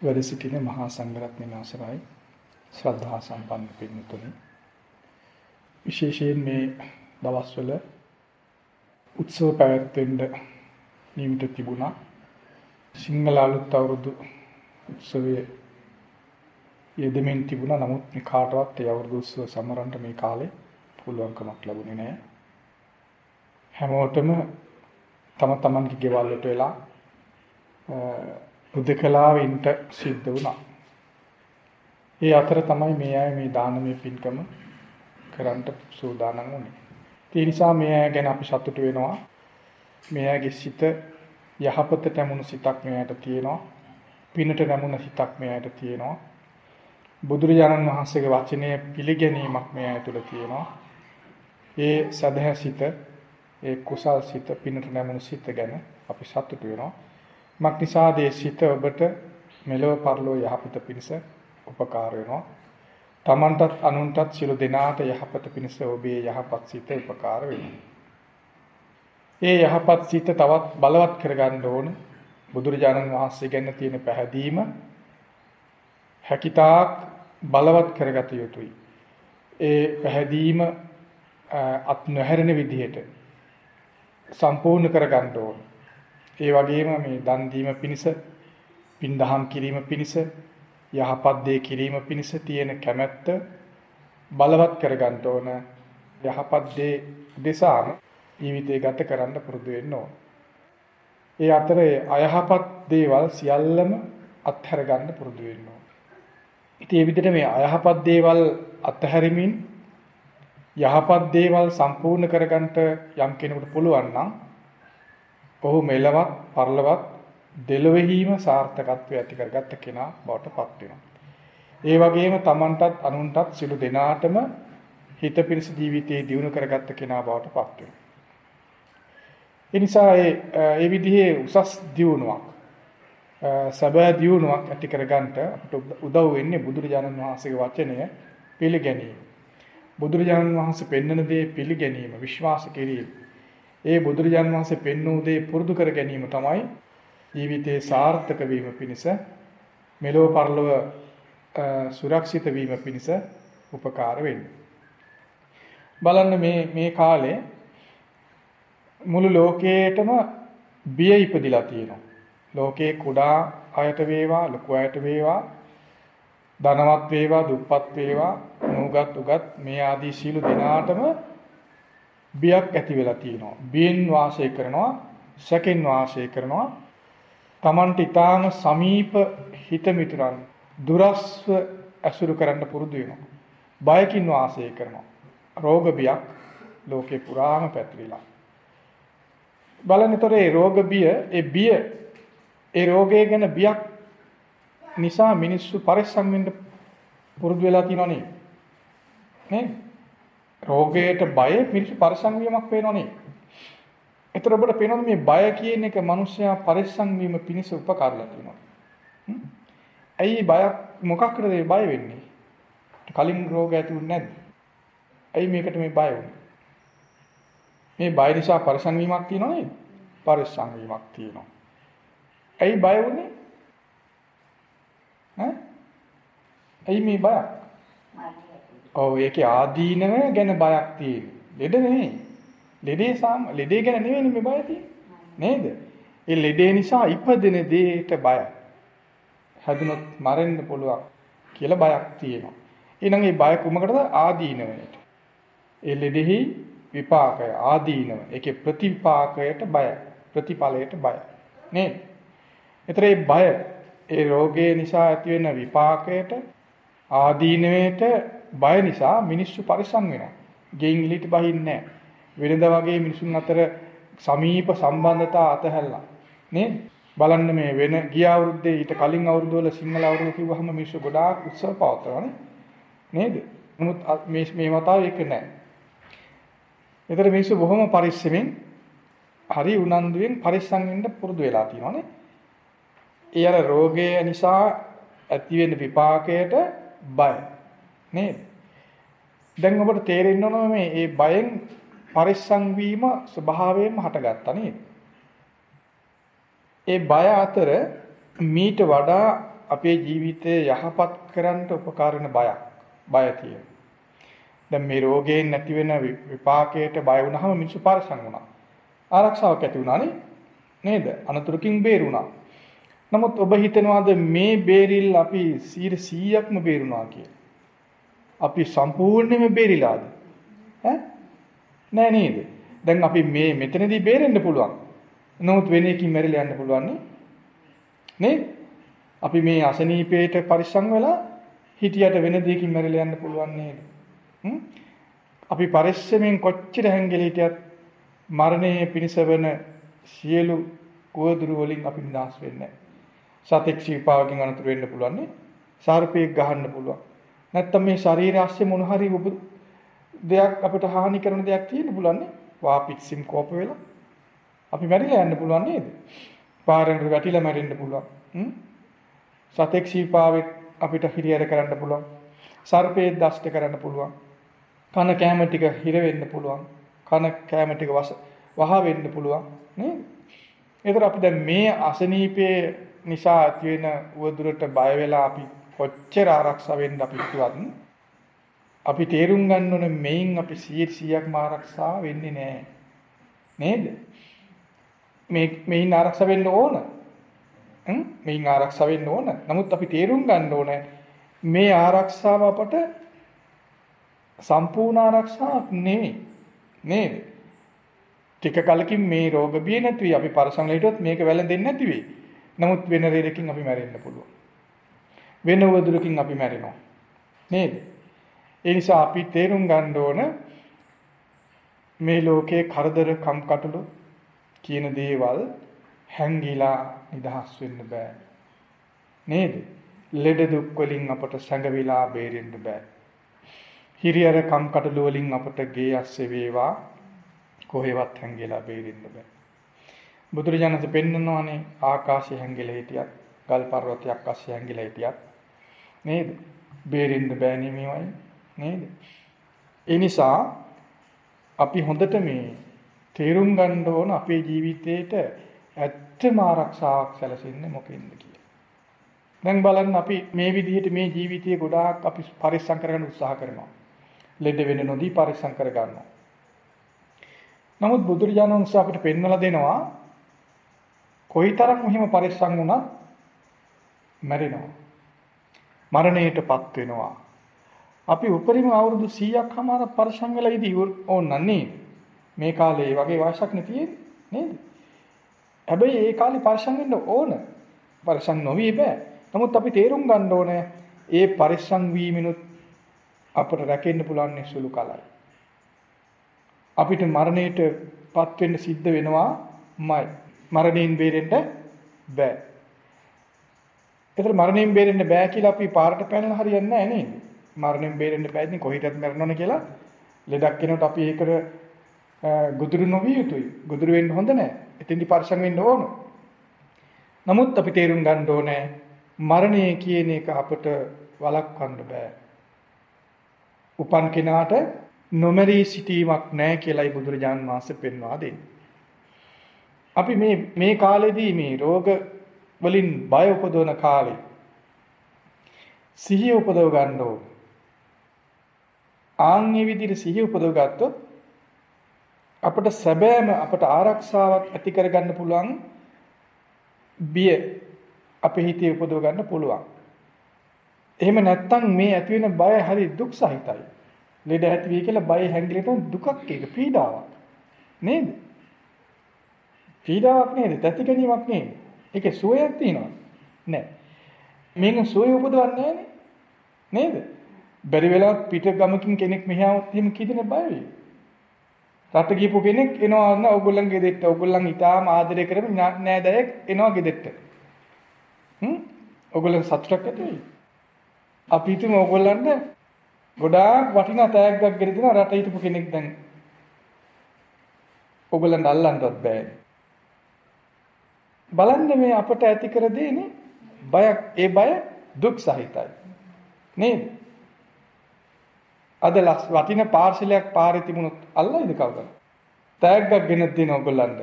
වැඩ සිටින මහා සංඝරත්නයන් අවසරයි. ශ්‍රද්ධා සම්පන්න පින්තුනි. විශේෂයෙන් මේ දවස්වල උත්සව පැවැත්වෙන්න නියමිත තිබුණා. සිංහල අලුත් අවුරුදු උත්සවයේ යෙදෙමින් තිබුණා. නමුත් මේ කාටවත් ඒ අවුරුදු උත්සව සමරන්න මේ කාලේ පුළුවන්කමක් ලැබුණේ නැහැ හැමෝටම තම තමන්ගේ ගෙවල් වලට වෙලා උදකලාව ඉන්ට සිද්ධ වුණා. ඒ අතර තමයි මේ අය මේ දානමය පින්කම කරන්න සූදානම් වුණේ. ඒ නිසා මේ අය ගැන අපි සතුටු වෙනවා. මේ අයගේ සිත යහපතට නැමුණු සිතක් මෙයාට තියෙනවා. පිනට නැමුණ සිතක් මෙයාට තියෙනවා. බුදුරජාණන් වහන්සේගේ වචනය පිළිගැනීමක් මෙයා තුළ තියෙනවා. ඒ සදහැ සිත, ඒ කුසල් සිත, පිනට නැමුණු සිත ගැන අපි සතුටු වෙනවා. මක්නිසාද ඒ සිත ඔබට මෙලොව පරලෝ යහපත පිණිස උපකාර වෙනවා. තමන්ටත් අනුන්ටත් සියලු දෙනාට යහපත පිණිස ඔබේ යහපත් සිත උපකාර වෙනවා. ඒ යහපත් සිත තවත් බලවත් කරගන්න ඕන බුදුරජාණන් වහන්සේ ගැන තියෙන පැහැදීම හැකිතාක් බලවත් කරගත යුතුයි. ඒ පැහැදීම අත් නොහැරෙන විදිහට සම්පූර්ණ කරගන්න ඕන. ඒ වගේම මේ දන් දීම පිණිස, පින්දහම් කිරීම පිණිස, යහපත් දේ කිරීම පිණිස තියෙන කැමැත්ත බලවත් කරගන්න ඕන. යහපත් දේ දෙසාම ජීවිතය ගත කරන්න පුරුදු වෙන්න ඕන. ඒ අතරේ අයහපත් දේවල් සියල්ලම අත්හැර ගන්න පුරුදු වෙන්න ඕන. ඉතින් මේ විදිහට මේ අයහපත් දේවල් අත්හැරීමින් යහපත් දේවල් සම්පූර්ණ කරගන්නට යම් කෙනෙකුට පුළුවන් නම් ඔහු මෙලවත් පරලවත් දෙලොවෙහිම සාර්ථකත්වය ඇති කරගත්ත කෙනා බවට පත් වෙනවා. ඒ වගේම Tamanටත් අනුන්ටත් සිළු දෙනාටම හිත පිරිස ජීවිතයේ දියුණු කරගත්ත කෙනා බවට පත් වෙනවා. ඒ නිසා ඒ ඒ විදිහේ උසස් දියුණුවක් සබෑ දියුණුවක් ඇති කරගන්නට අපිට උදව් වෙන්නේ බුදුරජාණන් වහන්සේගේ වචනය පිළිගැනීම. බුදුරජාණන් වහන්සේ පෙන්වන දේ පිළිගැනීම, විශ්වාස කිරීම. ඒ බුදුරජාන් වහන්සේ පෙන්වූ දේ පුරුදු කර ගැනීම තමයි ජීවිතේ සාර්ථක වීම පිණිස මෙලොව පරලොව සුරක්ෂිත වීම පිණිස උපකාර වෙන්නේ. බලන්න මේ මේ කාලේ මුළු ලෝකේටම බිය ඉපදිලා තියෙනවා. ලෝකේ කුඩා අයට වේවා ලොකු අයට වේවා ධනවත් වේවා දුප්පත් වේවා නුගත් උගත් මේ ආදී සීල දෙනාටම බියක් ඇති වෙලා තියෙනවා. බියෙන් වාසය කරනවා, සැකෙන් වාසය කරනවා. Tamanට ඊටාම සමීප හිත මිතුරන් දුරස්ව ඇසුරු කරන්න පුරුදු වෙනවා. බයකින් වාසය කරනවා. රෝග බියක් ලෝකේ පුරාම පැතිරිලා. බලන්නතොර ඒ රෝග බිය, ඒ බිය, ඒ රෝගය ගැන බියක් නිසා මිනිස්සු පරිස්සම් වෙන්න පුරුදු වෙලා තියෙනව නේ. නේද? රෝගයට බය මිනිස්සු පරිසං වීමක් පේනවනේ. ඒතර ඔබට පේනවද මේ බය කියන එක මිනිස්සයා පරිසං වීම පිණිස උපකාරලා තියෙනවා. ඇයි බයක් මොකක්ද මේ බය වෙන්නේ? කලින් රෝග ඇති වුනේ නැද්ද? ඇයි මේකට මේ බය වුනේ? මේ බය නිසා පරිසං වීමක් තියෙනව නේද? පරිසං වීමක් තියෙනවා. ඇයි බය වුනේ? ඈ? ඇයි මේ බයක්? ඔව් ඒකේ ආදීනව ගැන බයක් තියෙන. ලෙඩ නෙමෙයි. ලෙඩේ සාම ලෙඩේ ගැන නෙමෙයි මේ බය තියෙන්නේ. නේද? ඒ ලෙඩේ නිසා ඉපදෙන දෙයට බය. හැදුනොත් මරෙන්න පුළුවන් කියලා බයක් තියෙනවා. එහෙනම් මේ බය කුමකටද ආදීනවයට. ඒ ලෙඩෙහි විපාකය ආදීනව. ඒකේ ප්‍රතිපාකයට බය. ප්‍රතිඵලයට බය. නේද? ඒතර ඒ බය ඒ රෝගය නිසා ඇති වෙන විපාකයට ආදීනවයට බය නිසා මිනිස්සු පරිස්සම් වෙනවා. ගෙයින් එළියට බහින්නේ නැහැ. වෙනද වගේ මිනිසුන් අතර සමීප සම්බන්ධතා අතහැරලා. නේද? බලන්න මේ වෙන ගිය අවුරුද්දේ ඊට කලින් අවුරුදු වල සිංහල අවුරුදු කිව්වහම මිනිස්සු ගොඩාක් උත්සව පවත්වනවානේ. නේද? නමුත් මේ මේ වතාව ඒක නැහැ. ඒතර මිනිස්සු බොහොම පරිස්සමෙන් හරි උනන්දුවෙන් පරිස්සම් වෙන්න පුරුදු වෙලා තියෙනවානේ. ඒ අර රෝගය නිසා ඇති වෙන විපාකයට බය නේද? දැන් ඔබට තේරෙන්න ඕන මේ ඒ බයෙන් පරිස්සම් වීම ස්වභාවයෙන්ම හටගත්තා නේද? ඒ බය අතර මීට වඩා අපේ ජීවිතේ යහපත් කරන්න උපකාර වෙන බයක්. බය තියෙන. දැන් මේ රෝගයෙන් නැති වෙන විපාකයට බය වුණාම මිනිස්සු පරිසං වුණා. ආරක්ෂාවක් ඇති වුණානේ. නේද? අනතුරකින් බේරුණා. නමුත් ඔබ හිතනවාද මේ බේරිල් අපි 100%ක්ම බේරුණා කියලා? අපි සම්පූර්ණයෙන්ම බේරිලාද? ඈ? නෑ නේද? දැන් අපි මේ මෙතනදී බේරෙන්න පුළුවන්. නමුත් වෙන එකකින් මැරිලා යන්න පුළුවන් නේද? අපි මේ අසනීපේට පරිස්සම් වෙලා හිටියට වෙන දෙයකින් මැරිලා යන්න පුළුවන් නේද? අපි පරිස්සමෙන් කොච්චර හැංගිලා හිටියත් මරණය පිණිසවන සියලු උවදුරු වලින් අපි නිදහස් වෙන්නේ සතෙක් සීපාවකින් අනතුරු වෙන්න පුළුවන් නේ. සර්පයෙක් ගහන්න පුළුවන්. නැත්තම් මේ ශරීරය ඇස්සේ මොන හරි දෙයක් අපිට හානි කරන දෙයක් තියෙන්න පුළුවන් නේ. වාපික්සිම් කෝප වෙලා අපි මැරිලා යන්න පුළුවන් නේද? පාරෙන් වැටිලා මැරෙන්න පුළුවන්. සතෙක් සීපාවෙක් අපිට හිරියර කරන්න පුළුවන්. සර්පේ දෂ්ට කරන්න පුළුවන්. කන කැම ටික හිර වෙන්න පුළුවන්. කන කැම ටික වහ වෙන්න පුළුවන් නේද? ඒතර අපි දැන් මේ අසනීපයේ නිසා ඇති වෙන උවදුරට බය වෙලා අපි කොච්චර ආරක්ෂා වෙන්න අපි හිතුවත් අපි තේරුම් ගන්න ඕනේ මේන් අපි 100%ක්ම ආරක්ෂා වෙන්නේ නැහැ. නේද? මේ මේන් ආරක්ෂා වෙන්න ඕන. හ්ම් මේන් ආරක්ෂා වෙන්න ඕන. නමුත් අපි තේරුම් ගන්න ඕනේ මේ ආරක්ෂාව අපට සම්පූර්ණ ආරක්ෂාවක් නෙමෙයි. නේද? ටික කලකින් මේ රෝග බිය නැති වෙයි. අපි පරිසංල හිටියොත් මේක වැළඳෙන්නේ නැති වෙයි. නමුත් වෙන රේලකින් අපි මැරෙන්න පුළුවන්. වෙන වදුරකින් අපි මැරෙනවා. නේද? ඒ නිසා අපි තේරුම් ගන්න ඕන මේ ලෝකේ කරදර කම්කටොළු කියන දේවල් හැංගිලා නිදහස් වෙන්න බෑ. නේද? ලෙඩ දුක් වලින් අපට සැඟවිලා බේරෙන්න බෑ. හිරියර කම්කටොළු වලින් අපට ගේ ඇස්සේ වේවා කොහෙවත් හැංගිලා බේරෙන්න බෑ. බුදුරජාණන් පෙන්නනවානේ ආකාශය හැංගිලා හිටියත්, ගල් පර්වතයක් අස්සේ හැංගිලා හිටියත් නේද? බේරෙන්න බෑනේ මේවයි නේද? ඒ නිසා අපි හොඳට මේ තේරුම් ගන්න ඕන අපේ ජීවිතේට ඇත්තම ආරක්ෂාවක් සැලසෙන්නේ මොකෙන්ද කියලා. දැන් බලන්න අපි මේ විදිහට මේ ජීවිතයේ ගොඩාක් අපි පරිස්සම් කරගන්න උත්සාහ කරනවා. ලෙඩ වෙන්න නොදී පරිස්සම් කරගන්නවා. නමුත් බුදුරජාණන් වහන්සේ අපිට පෙන්වලා දෙනවා කොයිතරම් මෙහිම පරිස්සම් වුණත් මැරෙනවා. මරණයටපත් වෙනවා. අපි උපරිම අවුරුදු 100ක් හමාර පරිස්සම් වෙලා ඉදී ඕනන්නේ මේ කාලේ වගේ වයසක් නේ තියෙන්නේ නේද? හැබැයි ඒ කාලේ පරිස්සම් වෙන්න ඕන. පරිස්සම් නොවී බෑ. නමුත් අපි තේරුම් ගන්න ඕනේ ඒ පරිස්සම් වීමිනුත් අපට රැකෙන්න පුළුවන් සුළු කලයි. අපිට මරණයටපත් වෙන්න සිද්ධ වෙනවාමයි. මරණයෙන් බේරෙන්න බෑ. ඒතර මරණයෙන් බේරෙන්න බෑ කියලා අපි පාරට පැනලා හරියන්නේ නැහැ නේද? මරණයෙන් බේරෙන්න බෑ ඉතින් කොහෙටත් මැරෙනවනේ කියලා ලෙඩක් කෙනෙකුට අපි ඒකට ගුදුරු නොවිය යුතුයි. ගුදුරු වෙන්න හොඳ නැහැ. එතෙන්දි පරිසම් වෙන්න ඕන. නමුත් අපි තේරුම් ගන්න ඕනේ මරණය කියන එක අපට වළක්වන්න බෑ. උපන් කෙනාට නොමරී සිටීමක් නැහැ කියලායි බුදුරජාන් වහන්සේ පෙන්වා දෙන්නේ. අපි මේ මේ කාලෙදී මේ රෝග වලින් බය උපදවන කාලේ සිහිය උපදව ගන්න ඕන. ආන්ගේ විදිහට සිහිය උපදව ගත්තොත් අපට සැබෑම අපට ආරක්ෂාවක් ඇති කරගන්න පුළුවන් බිය අපේ හිතේ උපදව ගන්න පුළුවන්. එහෙම නැත්නම් මේ ඇති වෙන බය හරි දුක් සහිතයි. ලෙඩ ඇති වෙයි කියලා බය හැංගිලට දුකක් ඒක පීඩාවක්. නේද? පීඩාවක් නේද? තැති ගැනීමක් නේද? ඒකේ සුවයක් තියෙනවා. නෑ. මේක සුවය උපදවන්නේ නේද? බැරි වෙලාවත් පිට ගමකින් කෙනෙක් මෙහාවත් එහෙම කීදෙන බය වෙයි. රට ගිහපු කෙනෙක් එනවා නේද? ඕගොල්ලන් ගෙදෙට්ට. ඕගොල්ලන් ඊටාම ආදරය කරමින් නෑදෑයෙක් එනවා ගෙදෙට්ට. හ්ම්? ඕගොල්ලන් සතුටක් ඇති වෙයි. අපි හිතමු ඕගොල්ලන්ට ගොඩාක් වටිනා තෑග්ගක් ගෙන දෙනවා රට හිටපු කෙනෙක් දැන්. ඔගලන්ට අල්ලන්නවත් බෑ. බලන්න මේ අපට ඇති කර දෙන්නේ බයක්. ඒ බය දුක් සහිතයි. නේද? අද ලස් වටින පාර්සලයක් පාරේ තිබුණොත් අල්ලයිද කවුද? තෑග්ගක් ගෙන දෙන ඔගලන්ට.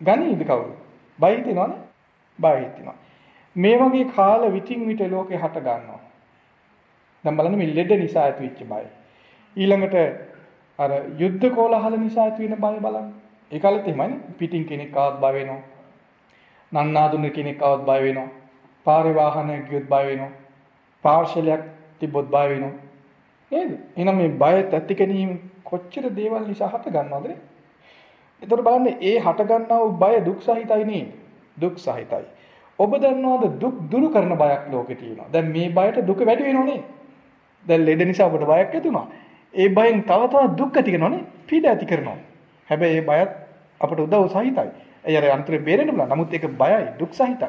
ගනීද කවුද? බයි දෙනවනේ. බයි දෙනවා. මේ වගේ කාල විтин විට ලෝකේ හට ගන්නවා. දැන් බලන්න මේ ලෙඩ නිසා ඇතිවෙච්ච බය. ඊළඟට අර යුද්ධ කෝලහල නිසා ඇති වෙන බය බලන්න. ඒ කාලෙත් එහෙමයි පිටින් කෙනෙක් ආවත් බය වෙනවා. නන්නාඳුන කෙනෙක් ආවත් බය වෙනවා. පාරේ වාහනයක් ගියොත් බය වෙනවා. පාර්ශලයක් තිබ්බොත් බය වෙනවා. නේද? එහෙනම් මේ බය ඇති ගැනීම කොච්චර දේවල් නිසා හට ගන්නවද නේ? එතකොට බලන්න ඒ හට ගන්නා වූ බය දුක් සහිතයි නේද? දුක් සහිතයි. ඔබ දන්නවද දුක් දුරු කරන බයක් ලෝකේ තියෙනවා. දැන් මේ බයට දුක වැඩි වෙනවනේ. දැන් ලෙඩ නිසා ඔබට බයක් ඇති වුණා. ඒ බයෙන් තව තවත් දුක් ඇති කරනවනේ. පීඩ ඇති කරනවා. හැබැයි ඒ බයත් අපට උදව් සහිතයි. ඒ අර අන්තරේ බේරෙන්න බුණා. නමුත් ඒක බයයි, දුක් සහිතයි.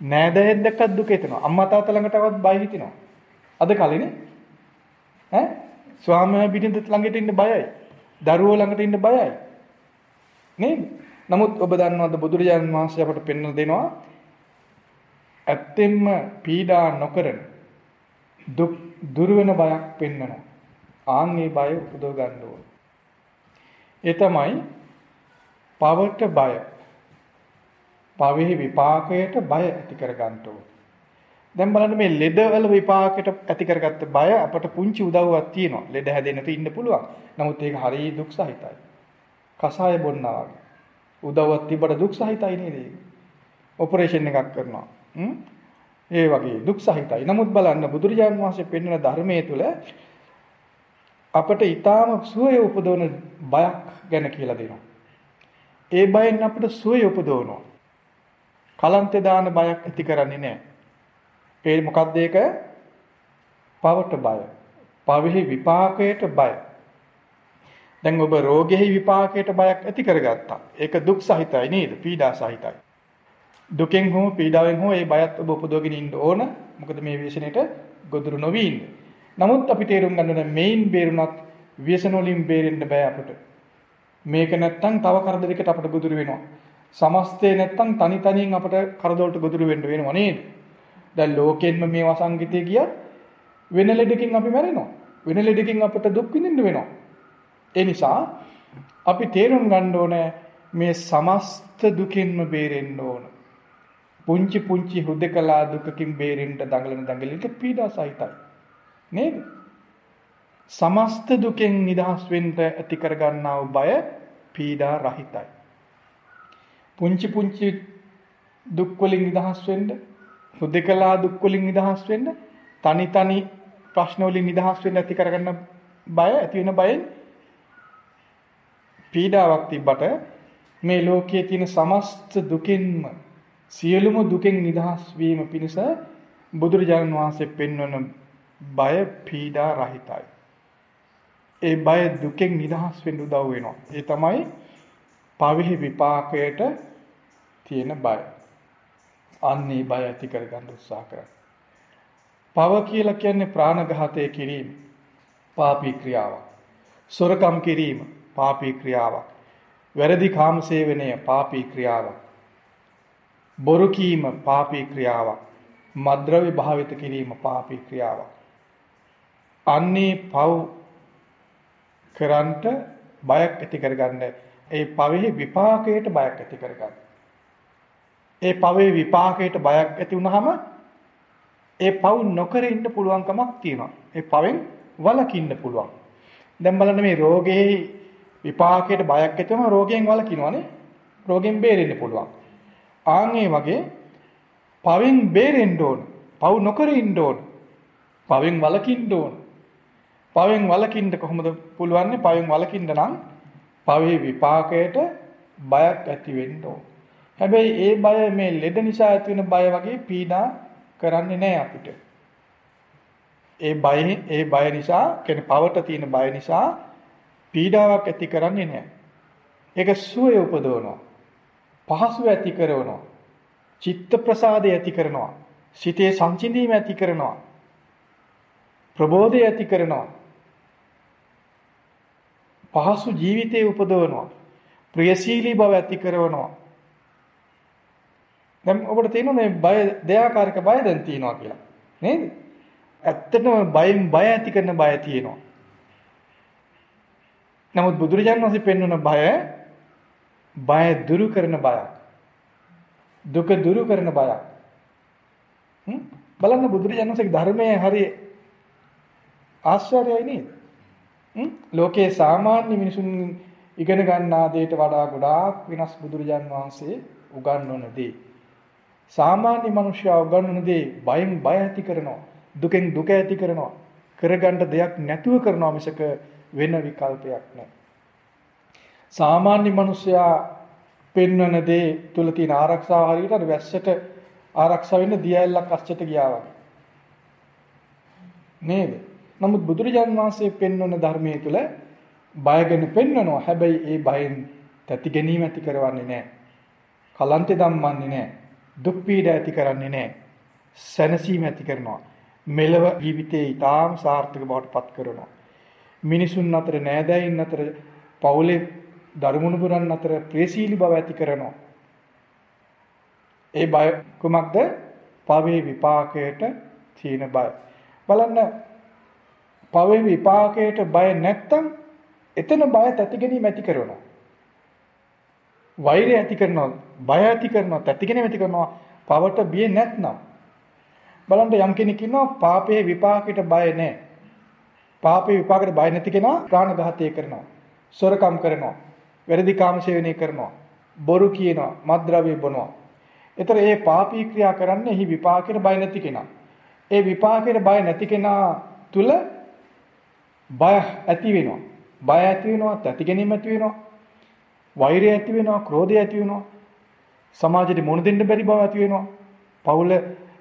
නෑදෑයෙක් දැක්කත් දුක හිතෙනවා. අම්මා තාත්තා ළඟටවත් බය හිතෙනවා. අද කලිනේ ඈ ස්වාමයා පිටින් ළඟට ඉන්න බයයි. දරුවෝ ළඟට ඉන්න බයයි. නේද? නමුත් ඔබ දන්නවද බුදුරජාණන් වහන්සේ අපට පෙන්වලා දෙනවා ඇත්තෙන්ම පීඩා නොකරන දුක් දුර වෙන බයක් පෙන්වනවා. ආන්ගේ බය උපදව ගන්න ඕන. ඒ තමයි පවට බය. පවෙහි විපාකයට බය ඇති කර ගන්න ඕන. දැන් බලන්න මේ ලෙඩවල විපාකයට ඇති කරගත්ත බය අපට පුංචි උදව්වක් තියෙනවා. ලෙඩ හැදෙන්නට ඉන්න පුළුවන්. නමුත් ඒක හරිය දුක් සහිතයි. කසාය බොන්නා වගේ. උදව්වක් තිබ්බට දුක් සහිතයි නේද ඒක? ඔපරේෂන් එකක් කරනවා. ඒ වගේ දුක් සහිතයි. නමුත් බලන්න බුදුරජාන් වහන්සේ පෙන්වන ධර්මයේ තුල අපට ඊටාම සුවය උපදවන බයක් ගැන කියලා දෙනවා. ඒ බයෙන් අපිට සුවය උපදවනවා. කලන්තේ දාන බයක් ඇති කරන්නේ නැහැ. ඒ මොකක්ද ඒක? පවට බය. පවෙහි විපාකයට බය. දැන් ඔබ රෝගෙහි විපාකයට බයක් ඇති කරගත්තා. ඒක දුක් සහිතයි නේද? පීඩා සහිතයි. දුකෙන් හෝ පීඩාවෙන් හෝ ඒ බයත් ඔබ උපදවගෙන ඉන්න ඕන. මොකද මේ ව්‍යසනයට ගොදුරු නොවි ඉන්න. නමුත් අපි තේරුම් ගන්න ඕනේ මේන් බේරුණත් ව්‍යසන වලින් බේරෙන්න බෑ අපට. මේක නැත්තම් තව කරදරයකට අපට ගොදුරු වෙනවා. සමස්තේ නැත්තම් තනි තනියෙන් අපට කරදරවලට ගොදුරු වෙන්න වෙනවා නේද? දැන් ලෝකෙන්ම මේ වසංගිතේ ගියත් වෙන ලෙඩකින් අපි මැරෙනවා. වෙන ලෙඩකින් අපට දුක් විඳින්න වෙනවා. ඒ නිසා අපි තේරුම් ගන්න ඕනේ මේ සමස්ත දුකින්ම බේරෙන්න ඕන. පුංචි පුංචි හුදකලා දුකකින් බේරෙන්න දඟලන දඟලෙට පීඩා සහිතයි. නේද? සමස්ත දුකෙන් නිදහස් වෙන්න ඇති කරගන්නා වූ බය පීඩා රහිතයි. පුංචි පුංචි දුක් වලින් නිදහස් වෙන්න, හුදකලා දුක් වලින් නිදහස් වෙන්න, තනි තනි ප්‍රශ්න වලින් නිදහස් වෙන්න ඇති කරගන්න බය ඇති වෙන බයෙන් පීඩාවක් තිබ්බට මේ ලෝකයේ තියෙන සමස්ත දුකින්ම සියලුම දුකෙන් නිදහස් වීම පිණිස බුදුරජාණන් වහන්සේ පෙන්වන බය පීඩා රහිතයි. ඒ බය දුකෙන් නිදහස් වෙන්න උදව් වෙනවා. ඒ තමයි පවෙහි විපාකයට තියෙන බය. අන්නේ බය ඇති කරගන්න උත්සාහ කරන්න. පව කියලා කියන්නේ ප්‍රාණඝාතය කිරීම, පාපී ක්‍රියාවක්. සොරකම් කිරීම, පාපී ක්‍රියාවක්. වැරදි කාමසේවනය පාපී ක්‍රියාවක්. බොරු කීම පාපී ක්‍රියාවක්. මද්ද්‍රව්‍ය භාවිත කිරීම පාපී ක්‍රියාවක්. අන්නේ පව් කරන්ට බයක් ඇති කරගන්න ඒ පවෙහි විපාකයට බයක් ඇති කරගන්න. ඒ පවේ විපාකයට බයක් ඇති වුනහම ඒ පව් නොකර ඉන්න පුළුවන්කමක් තියෙනවා. ඒ පවෙන් වළකින්න පුළුවන්. දැන් බලන්න මේ රෝගේ විපාකයට බයක් ඇතිවම රෝගයෙන් වළකිනවනේ. රෝගෙන් බේරෙන්න පුළුවන්. ආන් ඒ වගේ පවෙන් බේරෙන්න ඕන. පව් නොකර ඉන්න ඕන. පවෙන් වළකින්න ඕන. පවෙන් වළකින්න කොහොමද පුළුවන්නේ? පවෙන් වළකින්න නම් පවේ විපාකයට බයක් ඇති වෙන්න ඕන. හැබැයි ඒ බය මේ ලෙඩ නිසා ඇති වෙන බය වගේ පීඩා කරන්නේ නැහැ අපිට. ඒ බය ඒ බය නිසා කියන්නේ පවට තියෙන බය නිසා පීඩාවක් ඇති කරන්නේ නැහැ. ඒක සුවය උපදවනවා. පහසුව ඇති කරනවා. චිත්ත ප්‍රසාදය ඇති කරනවා. සිතේ සංසිඳීම ඇති කරනවා. ප්‍රබෝධය ඇති කරනවා. පහසු ජීවිතේ උපදවනවා. ප්‍රියශීලී බව ඇති කරනවා. දැන් ඔබට තේරෙනවද මේ බය දෙයාකාරක බය දැන් තියෙනවා කියලා. නේද? ඇත්තටම බයෙන් බය ඇති කරන බය තියෙනවා. නමුත් බුදුරජාණන් වහන්සේ පෙන්වන බය බය දුරු කරන බයක්. දුක දුරු කරන බයක්. බලන්න බුදුරජාණන්සේගේ ධර්මයේ හරි ආශ්චර්යයි නේද? ලෝකේ සාමාන්‍ය මිනිසුන් ඉගෙන ගන්නා දෙයට වඩා ගොඩාක් වෙනස් බුදුරජාන් වහන්සේ උගන්වන දේ. සාමාන්‍ය මිනිස්සයා උගන්වන දේ බයෙන් බය ඇති කරනවා. දුකෙන් දුක ඇති කරනවා. කරගන්න දෙයක් නැතුව කරනවා මිසක වෙන විකල්පයක් නැහැ. සාමාන්‍ය මිනිස්සයා පෙන්වන දේ තුල තියෙන ආරක්ෂාව හරියට අර වැස්සට ආරක්ෂා වෙන්න දියැලක් අස්සට ගියා වගේ. නේද? නමුත් බුදුරජාන් වහන්සේ පෙන්වන ධර්මයේ තුල බයගෙන පෙන්වනවා. හැබැයි ඒ බයෙන් තැති ගැනීම ඇති කරවන්නේ නැහැ. කලන්තේ ධම්මන්නේ නැහැ. දුක් පීඩ ඇති කරන්නේ නැහැ. සැනසීම ඇති කරනවා. මෙලව ජීවිතේ ඊටාම් සාර්ථක බවට පත් කරනවා. මිනිසුන් අතර නෑදෑයින් අතර පවුලේ දරුමුණුබුරන් අතර ප්‍රේසීලි බව ඇති කරනවා. ඒ බය කුමක්ද? පවේ විපාකයට තීන බය. බලන්න පවේ විපාකයට බය නැත්තම් එතන බය තැති ගැනීම ඇති කරනවා. වෛරය ඇති කරනවා, බය ඇති කරනවා, තැති ගැනීම ඇති කරනවා. පවට බිය නැත්නම් බලන්න යම් කෙනෙක් ඉන්නවා පාපයේ විපාකයට බය නැහැ. පාපයේ විපාකයට බය නැති කෙනා ප්‍රාණඝාතය කරනවා. සොරකම් කරනවා. වැරදි කාම සේවනය කරනවා. බොරු කියනවා. මත්ද්‍රව්‍ය බොනවා. ඒතර ඒ පාපී ක්‍රියා කරන්නේ එහි විපාකයට බය නැති කෙනා. ඒ විපාකයට බය නැති කෙනා තුල බය ඇති වෙනවා. බය ඇති වෙනවා, තැති ගැනීම ඇති වෙනවා. වෛරය ඇති වෙනවා, ක්‍රෝධය ඇති වෙනවා. සමාජෙට මුණ දෙන්න බැරි බව ඇති වෙනවා. පවුල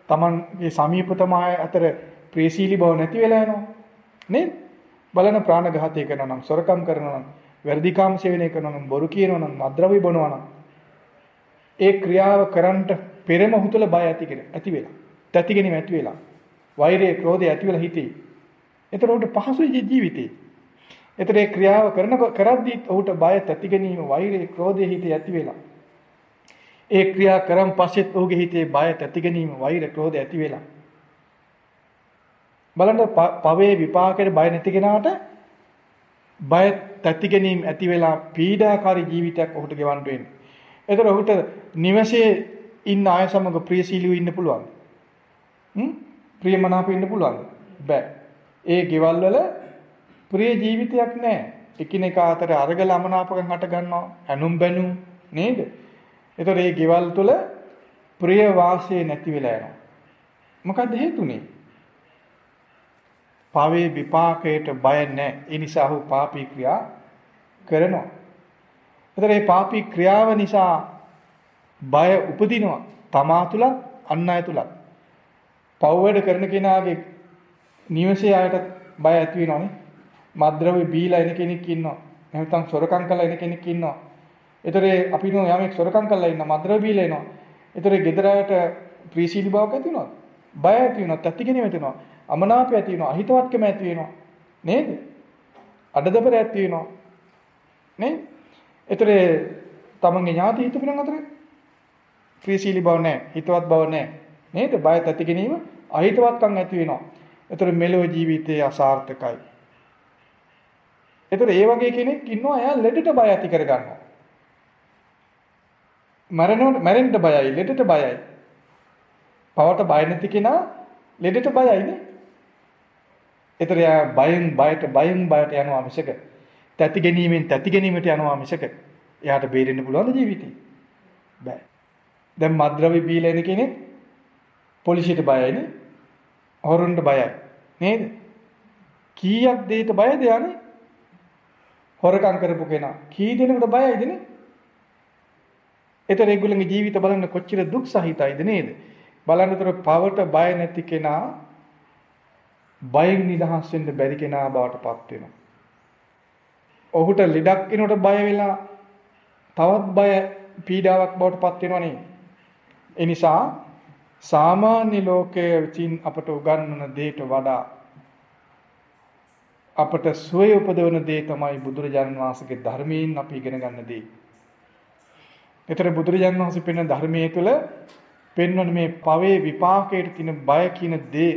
Tamanගේ සමීපතම අතර ප්‍රේසීලි බව නැති වෙලා යනවා. නේද? බලන ප්‍රාණඝාතය කරනවා නම්, සොරකම් කරනවා නම්, වැරදි කාම සේවනය කරනවා නම්, බොරු කියනවා නම්, මද්ද්‍රව්‍ය බොනවා නම් ඒ ක්‍රියාව කරන්නට පෙර මොහොතල බය ඇති කෙන ඇති වෙලා. තැති ගැනීම ඇති වෙලා. වෛරය, ක්‍රෝධය ඇති වෙලා හිතේ. එතකොට උට පහසුයි ජීවිතේ. එතකොට ඒ ක්‍රියාව කරන කරද්දී ඔහුට බය තැති ගැනීම වෛරය ක්‍රෝධය හිතේ ඇති වෙලා. ඒ ක්‍රියා කරන් පස්සෙත් ඔහුගේ හිතේ බය තැති ගැනීම වෛර ක්‍රෝධය ඇති වෙලා. බලන්න පවේ විපාකයේ බය නැති කෙනාට බය තැති ගැනීම ඇති වෙලා පීඩාකාරී ජීවිතයක් ඔහුට ගෙවන්න වෙන්නේ. එතකොට ඔහුට නිවසේ ඉන්න අය සමග ප්‍රියශීලීව ඉන්න පුළුවන්. හ්ම්? ප්‍රියමනාප ඉන්න පුළුවන්. බෑ. ඒ ගෙවල් වල ප්‍රිය ජීවිතයක් නැහැ. එකිනෙකා අතර අරගල අමනාපකම් හට ගන්නවා. ඇනුම් බැනුම් නේද? ඒතර මේ ගෙවල් තුල ප්‍රිය වාසය නැති වෙලා යනවා. මොකද හේතුනේ? පාවේ විපාකයට බය නැහැ. ඒ නිසා ඔහු පාපී ක්‍රියා කරනවා. ඒතර මේ පාපී ක්‍රියාව නිසා බය උපදිනවා. තමා තුලත් අන් අය තුලත්. පව් වැඩ කරන කෙනාගේ නිවසේ අයට බය ඇති වෙනවනේ. මද්ද්‍රව්‍ය බීලා එන කෙනෙක් ඉන්නවා. නැත්නම් සොරකම් කරලා එන කෙනෙක් ඉන්නවා. ඒතරේ අපි නෝ යමෙක් සොරකම් කරලා ඉන්න මද්ද්‍රව්‍ය බීලා එනවා. ඒතරේ ගෙදරට ප්‍රීසීලි බවක් ඇති වෙනවා. බය ඇති වෙනවා. තත්තිගෙන ඇති වෙනවා. අමනාපය ඇති වෙනවා. අහිතවත්කම ඇති වෙනවා. නේද? අඩදබර ඇති වෙනවා. නේද? ඒතරේ තමන්ගේ ඥාති හිතපිනන් අතරේ ප්‍රීසීලි බව නැහැ. හිතවත් බව නැහැ. නේද? බය තැති ගැනීම අහිතවත්කම් ඇති වෙනවා. ඒතර මෙලොව ජීවිතයේ අසාර්ථකයි. ඒතර ඒ වගේ කෙනෙක් ඉන්නවා එයා ලෙඩට බය ඇති කරගන්නවා. මරණයට මැරෙන්න බයයි, ලෙඩට බයයි. පවට බය නැති කෙනා ලෙඩට බයයිනේ. ඒතර එයා බයෙන් බයට බයෙන් බයට යනවා මිසක තැති ගැනීමෙන් තැති ගැනීමට යනවා මිසක එයාට බේරෙන්න පුළුවන් ජීවිතේ. බෑ. දැන් මද්ද්‍රව්‍ය බීලා එන කෙනෙක් පොලිසියට බයයිනේ. හොරුන්ට බයයි. නේද? කීයක් දෙයට බයද යන්නේ? හොරකම් කරපු කෙනා. කී දෙනෙකුට බයයිද නේ? ඒතර ඒගොල්ලන්ගේ ජීවිත බලන්න කොච්චර දුක් සහිතයිද නේද? බලන්නතර පවට බය නැති කෙනා බයෙන් නිදහස් වෙන්න බැරි කෙනා බවට පත් වෙනවා. ඔහුට ලෙඩක් එනකොට බය වෙලා තවත් බය පීඩාවක් බවට පත් වෙනවා නේ. ඒ නිසා සාමාන්‍ය ලෝකයේ විසින් අපට උගන්වන දේට වඩා අපට සුවය උපදවන දේ තමයි බුදුරජාන් වහන්සේගේ ධර්මයෙන් අපි ඉගෙන ගන්න දේ. ඒතර බුදුරජාන් වහන්සේ පෙන්වන ධර්මයේ තුල පෙන්වන මේ පවේ විපාකයට තියෙන බය කියන දේ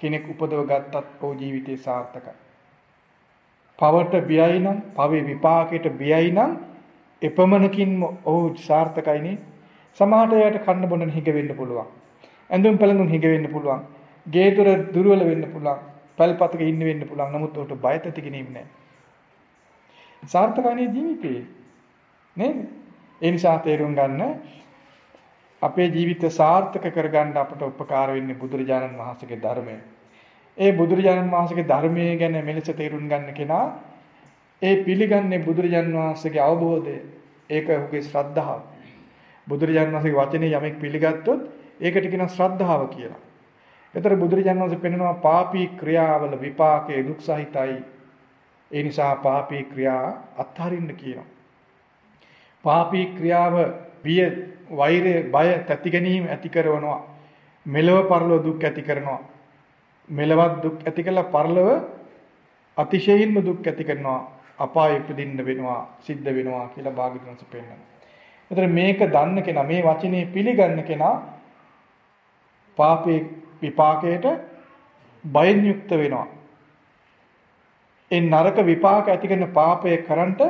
කෙනෙක් උපදව ගත්තත් ඔහු ජීවිතේ සාර්ථකයි. පවට බියයි නම්, පවේ විපාකයට බියයි නම් එපමණකින්ම ඔහු සාර්ථකයිනේ. සමහරට එයාට කන්න බොන්න හිග වෙන්න පුළුවන්. ඇඳුම් පැළඳුම් හිඟ වෙන්න පුළුවන්. ගේ දොර දුර්වල වෙන්න පුළුවන්. පැල්පතක ඉන්න වෙන්න පුළුවන්. නමුත් උට බය තැති ගැනීම නැහැ. සාර්ථකයි ජීවිතේ. නේද? ඒ නිසා තේරුම් ගන්න අපේ ජීවිත සාර්ථක කරගන්න අපට උපකාර වෙන්නේ බුදුරජාණන් වහන්සේගේ ධර්මය. ඒ බුදුරජාණන් වහන්සේගේ ධර්මයේ ගැන මෙලෙස තේරුම් ගන්න කෙනා ඒ පිළිගන්නේ බුදුරජාණන් වහන්සේගේ අවබෝධය. ඒක ඔහුගේ ශ්‍රද්ධාව. බුදුරජාණන් වහන්සේගේ වචනේ යමෙක් පිළිගත්තොත් ඒකට කියනවා ශ්‍රද්ධාව කියලා. ඒතර බුදුරජාණන් වහන්සේ පෙන්වනවා පාපී ක්‍රියාවල විපාකයේ දුක් සහිතයි. ඒ නිසා පාපී ක්‍රියා අත්හරින්න කියනවා. පාපී ක්‍රියාව බිය වෛරය බය තැති ගැනීම ඇති කරනවා. මෙලව පරලොව දුක් ඇති කරනවා. මෙලවත් දුක් ඇති කළා පරලොව අතිශයින්ම දුක් ඇති කරනවා. අපාය උපදින්න වෙනවා සිද්ධ වෙනවා කියලා භාග්‍යවතුන්ස පෙන්නනවා. එතන මේක දන්න කෙනා මේ වචනේ පිළිගන්න කෙනා පාපේ විපාකයට බයෙන් යුක්ත වෙනවා. ඒ නරක විපාක ඇති කරන පාපය කරන්ට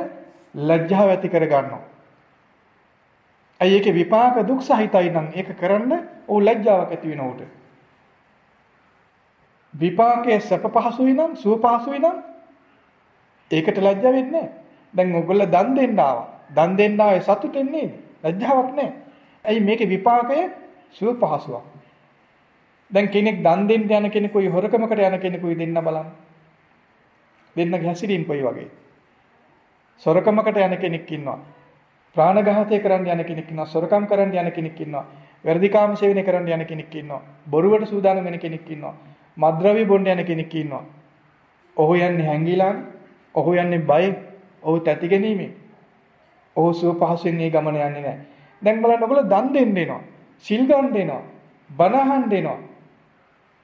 ලැජ්ජාව ඇති කර ගන්නවා. ඇයි ඒකේ විපාක දුක් සහිතයි නම් ඒක කරන්න ඕ ලැජ්ජාවක් ඇති වෙන උට. විපාකයේ සැප පහසුයි නම් සුව පහසුයි නම් ඒකට ලැජ්ජ වෙන්නේ නැහැ. දැන් ඔයගොල්ලෝ දන් දෙන්න ආවා. දන් දෙන්න ආවේ සතුටෙන් නේද? ලැජ්ජාවක් නැහැ. ඇයි මේකේ විපාකය සුව පහසුවක්. දැන් කෙනෙක් දන් දෙන්න යන කෙනෙකුයි හොරකමකට යන කෙනෙකුයි දෙන්න බලන්න. දෙන්නගේ හැසිරීම කොයි වගේ? සොරකමකට යන කෙනෙක් ඉන්නවා. ප්‍රාණඝාතය කරන්න යන කෙනෙක් ඉන්නවා. සොරකම් කරන්න යන කෙනෙක් ඉන්නවා. වැඩිකාම සේවනය කරන්න යන කෙනෙක් ඉන්නවා. බොරුවට සූදානම් වෙන කෙනෙක් ඉන්නවා. මද්ද්‍රව්‍ය බොන්න යන කෙනෙක් ඉන්නවා. ඔහු යන්නේ හැංගිලානේ. ඔහු යන්නේ බයෙන්. ඔහු තැති ගැනීමෙන්. ඔහු සුව පහසුවෙන් මේ ගමන යන්නේ නැහැ. දැන් බලන්න ඔයගොල්ලෝ දන් දෙන්න එනවා. සිල් ගන්න දෙනවා. බණ අහන්න දෙනවා.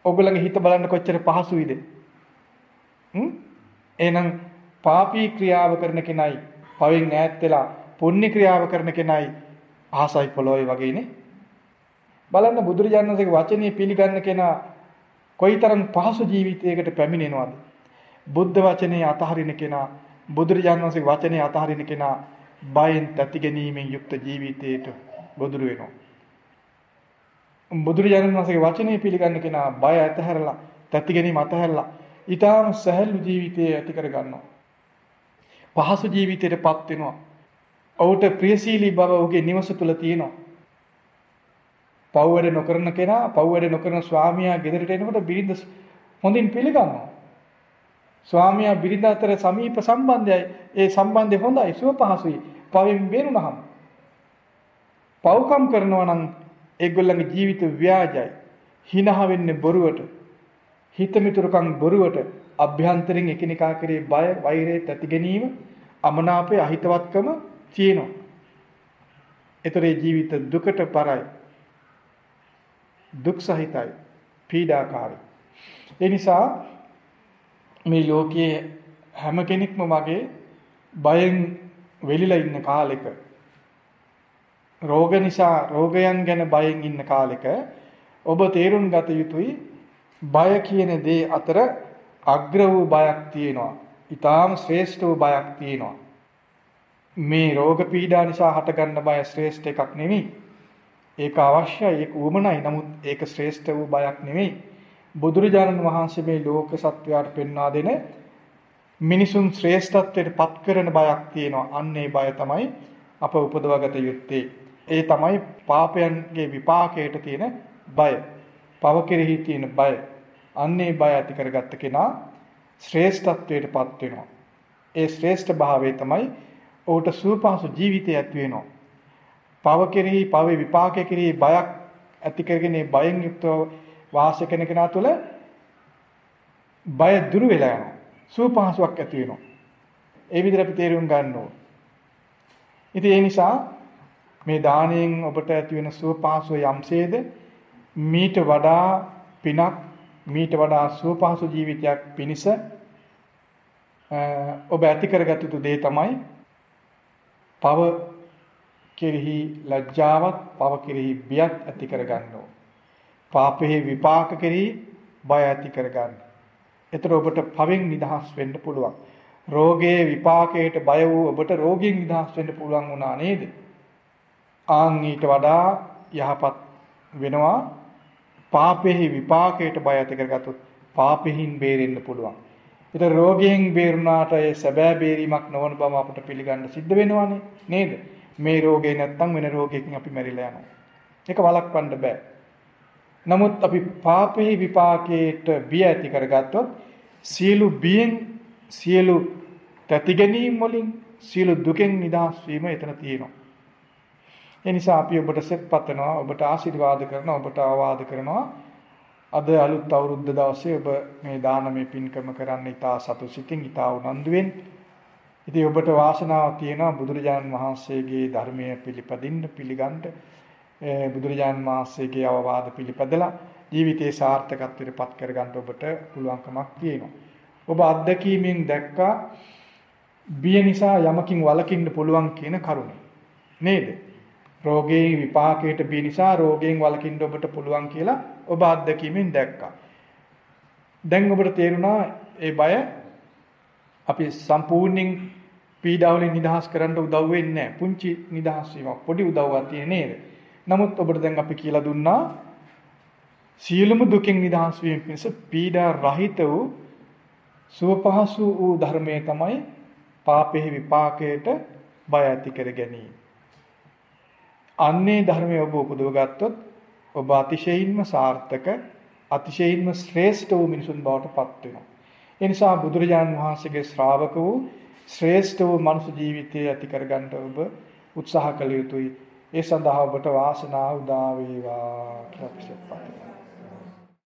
ඔයගොල්ලන්ගේ හිත බලන්න කොච්චර පහසුයිද? හ්ම්? එහෙනම් පාපී ක්‍රියාව කරන කෙනයි පවෙන් ඈත් වෙලා පුණ්‍ය ක්‍රියාව කරන කෙනයි ආසයි පොළොවේ වගේනේ. බලන්න බුදුරජාණන් වහන්සේගේ වචනේ පිළිගන්න කෙනා කොයිතරම් පහසු ජීවිතයකට පැමිණෙනවද? බුද්ධ වචනේ අතහරින කෙනා බුදුරජාණන් වහන්සේගේ වචනේ අතහරින කෙනා බයෙන් තැති ගැනීමෙන් යුක්ත ජීවිතයට ගොදුරු වෙනවා. බුදුරජාණන් වහන්සේගේ වචනේ පිළිගන්න කෙනා බය අතහැරලා තැති ගැනීම අතහැරලා ඊටාම සහැල්ලු ජීවිතය ඇති කර ගන්නවා. පහසු ජීවිතයටපත් වෙනවා. ඔහුට ප්‍රියශීලී බව ඔහුගේ නිවස තුල තියෙනවා. පව් වැඩ නොකරන කෙනා පව් වැඩ නොකරන ස්වාමියා ගෙදරට එනකොට බිරිඳ හොඳින් පිළිගන්නවා. ස්වාමියා බිරිඳ අතර සමීප සම්බන්ධයයි. ඒ සම්බන්ධය හොඳයි, සුව පහසුයි. පවෙන් බේරුණහම. පව්කම් කරනවා නම් ඒගොල්ලන්ගේ ජීවිත ව්‍යාජයි. හිනහ වෙන්නේ බොරුවට. හිතමිතුරුකම් බොරුවට අභ්‍යන්තරින් එකිනෙකා කරේ බය, වෛරය, තැති ගැනීම, අමනාපය, අහිතවත්කම තියෙනවා. ඒතරේ ජීවිත දුකට පරයි. දුක් සහිතයි. පීඩාකාරී. ඒ නිසා මේ ලෝකයේ හැම කෙනෙක්ම වගේ බයෙන් වෙලිලා ඉන්න කාලෙක රෝග නිසා රෝගයන් ගැන බයෙන් ඉන්න කාලෙක ඔබ තේරුම් ගත යුතුයි බය කියන දේ අතර අග්‍ර වූ බයක් තියෙනවා. ඊටාම ශ්‍රේෂ්ඨ වූ බයක් තියෙනවා. මේ රෝග පීඩා නිසා හටගන්න බය ශ්‍රේෂ්ඨ එකක් නෙවෙයි. ඒක අවශ්‍යයි ඒක උවමනයි. නමුත් ඒක ශ්‍රේෂ්ඨ වූ බයක් නෙවෙයි. බුදුරජාණන් වහන්සේ මේ ලෝක සත්වයාට පෙන්වා දෙන මිනිසුන් ශ්‍රේෂ්ඨත්වයට පත් කරන බයක් තියෙනවා. අන්න ඒ බය තමයි අප උපදවාගත යුත්තේ. ඒ තමයි පාපයන්ගේ විපාකයට තියෙන බය. පව කෙරෙහි තියෙන බය. අන්න ඒ බය ඇති කරගත්ත කෙනා ශ්‍රේෂ්ඨත්වයට පත් වෙනවා. ඒ ශ්‍රේෂ්ඨ භාවය තමයි ඔහුට සුවපහසු ජීවිතය ඇති වෙනවා. පව කෙරෙහි පවේ විපාකය කෙරෙහි බයක් ඇති කරගෙන ඒ බයෙන් යුක්තව වාසය කරන කෙනා තුළ බය දුරු වෙලා යනවා. සුවපහසුවක් ඇති වෙනවා. ඒ විදිහට අපි තේරුම් ගන්න ඕන. ඉතින් ඒ නිසා මේ දාණයෙන් ඔබට ඇති වෙන සුවපහසුව යම්සේද මීට වඩා පිනක් මීට වඩා සුවපහසු ජීවිතයක් පිණිස ඔබ ඇති කරගත යුතු දේ තමයි පව කෙරෙහි ලැජ්ජාවක් පව කෙරෙහි බියක් ඇති කරගන්න ඕන. පාපයේ විපාක කෙරෙහි බය ඇති කරගන්න. එතකොට ඔබට පවෙන් නිදහස් වෙන්න පුළුවන්. රෝගයේ විපාකයට බය වූ ඔබට රෝගයෙන් නිදහස් වෙන්න පුළුවන් වුණා නේද? ආන් ඊට වඩා යහපත් වෙනවා පාපෙහි විපාකයට බය ඇති කරගත්තොත් පාපෙහින් බේරෙන්න පුළුවන්. ඒතර රෝගයෙන් බේරුණාට ඒ සැබෑ බේරීමක් නොවන බව අපට පිළිගන්න සිද්ධ වෙනවානේ නේද? මේ රෝගේ නැත්තම් වෙන රෝගයකින් අපි මැරිලා යනවා. ඒක වළක්වන්න බෑ. නමුත් අපි පාපෙහි විපාකයට බිය ඇති කරගත්තොත් සියලු බියෙන් සියලු තැති ගැනීම් වලින් සියලු දුකෙන් නිදහස් වීම එතන තියෙනවා. ඒ නිසා අපි ඔබට සෙත් පතනවා, ඔබට ආශිර්වාද කරනවා, ඔබට ආවාද කරනවා. අද අලුත් අවුරුද්ද දවසේ ඔබ මේ දානමය පින්කම කරන්න ඉතා සතු සිතින් ඉතා උනන්දුවෙන් ඉතින් ඔබට වාසනාවක් තියෙනවා බුදුරජාණන් වහන්සේගේ ධර්මයේ පිළිපදින්න පිළිගන්න බුදුරජාණන් වහන්සේගේ අවවාද පිළිපදලා ජීවිතේ සාර්ථකත්වයට පත් කරගන්න ඔබට පුළුවන්කමක් තියෙනවා. ඔබ අත්දැකීමෙන් දැක්කා බිය නිසා යමකින් වළකින්න පුළුවන් කියන කරුණ. නේද? රෝගේ විපාකයට බිය නිසා රෝගයෙන් වළකින්න ඔබට පුළුවන් කියලා ඔබ අත්දැකීමෙන් දැක්කා. දැන් ඔබට තේරුණා ඒ බය අපි සම්පූර්ණයෙන් පීඩාවලින් නිදහස් කරන්න උදව් වෙන්නේ නැහැ. පුංචි නිදහස් වීමක් පොඩි උදව්වක් තියෙන නේද? නමුත් ඔබට දැන් අපි කියලා දුන්නා සියලුම දුකින් නිදහස් වීම පිණිස පීඩා රහිත වූ සුව පහසු වූ ධර්මයේ තමයි පාපෙහි විපාකයට බය ඇති කර ගැනීම. අන්නේ ධර්මයේ ඔබ උපදව ගත්තොත් ඔබ අතිශයින්ම සාර්ථක අතිශයින්ම ශ්‍රේෂ්ඨ වූ මිනිසුන් බවට පත් වෙනවා. ඒ නිසා බුදුරජාන් වහන්සේගේ ශ්‍රාවක වූ ශ්‍රේෂ්ඨ වූ මනුෂ්‍ය ජීවිතය ඇති කරගන්න ඔබ උත්සාහ කළ යුතුයි. ඒ සඳහා ඔබට වාසනාව උදා වේවා කියලා පිටපත්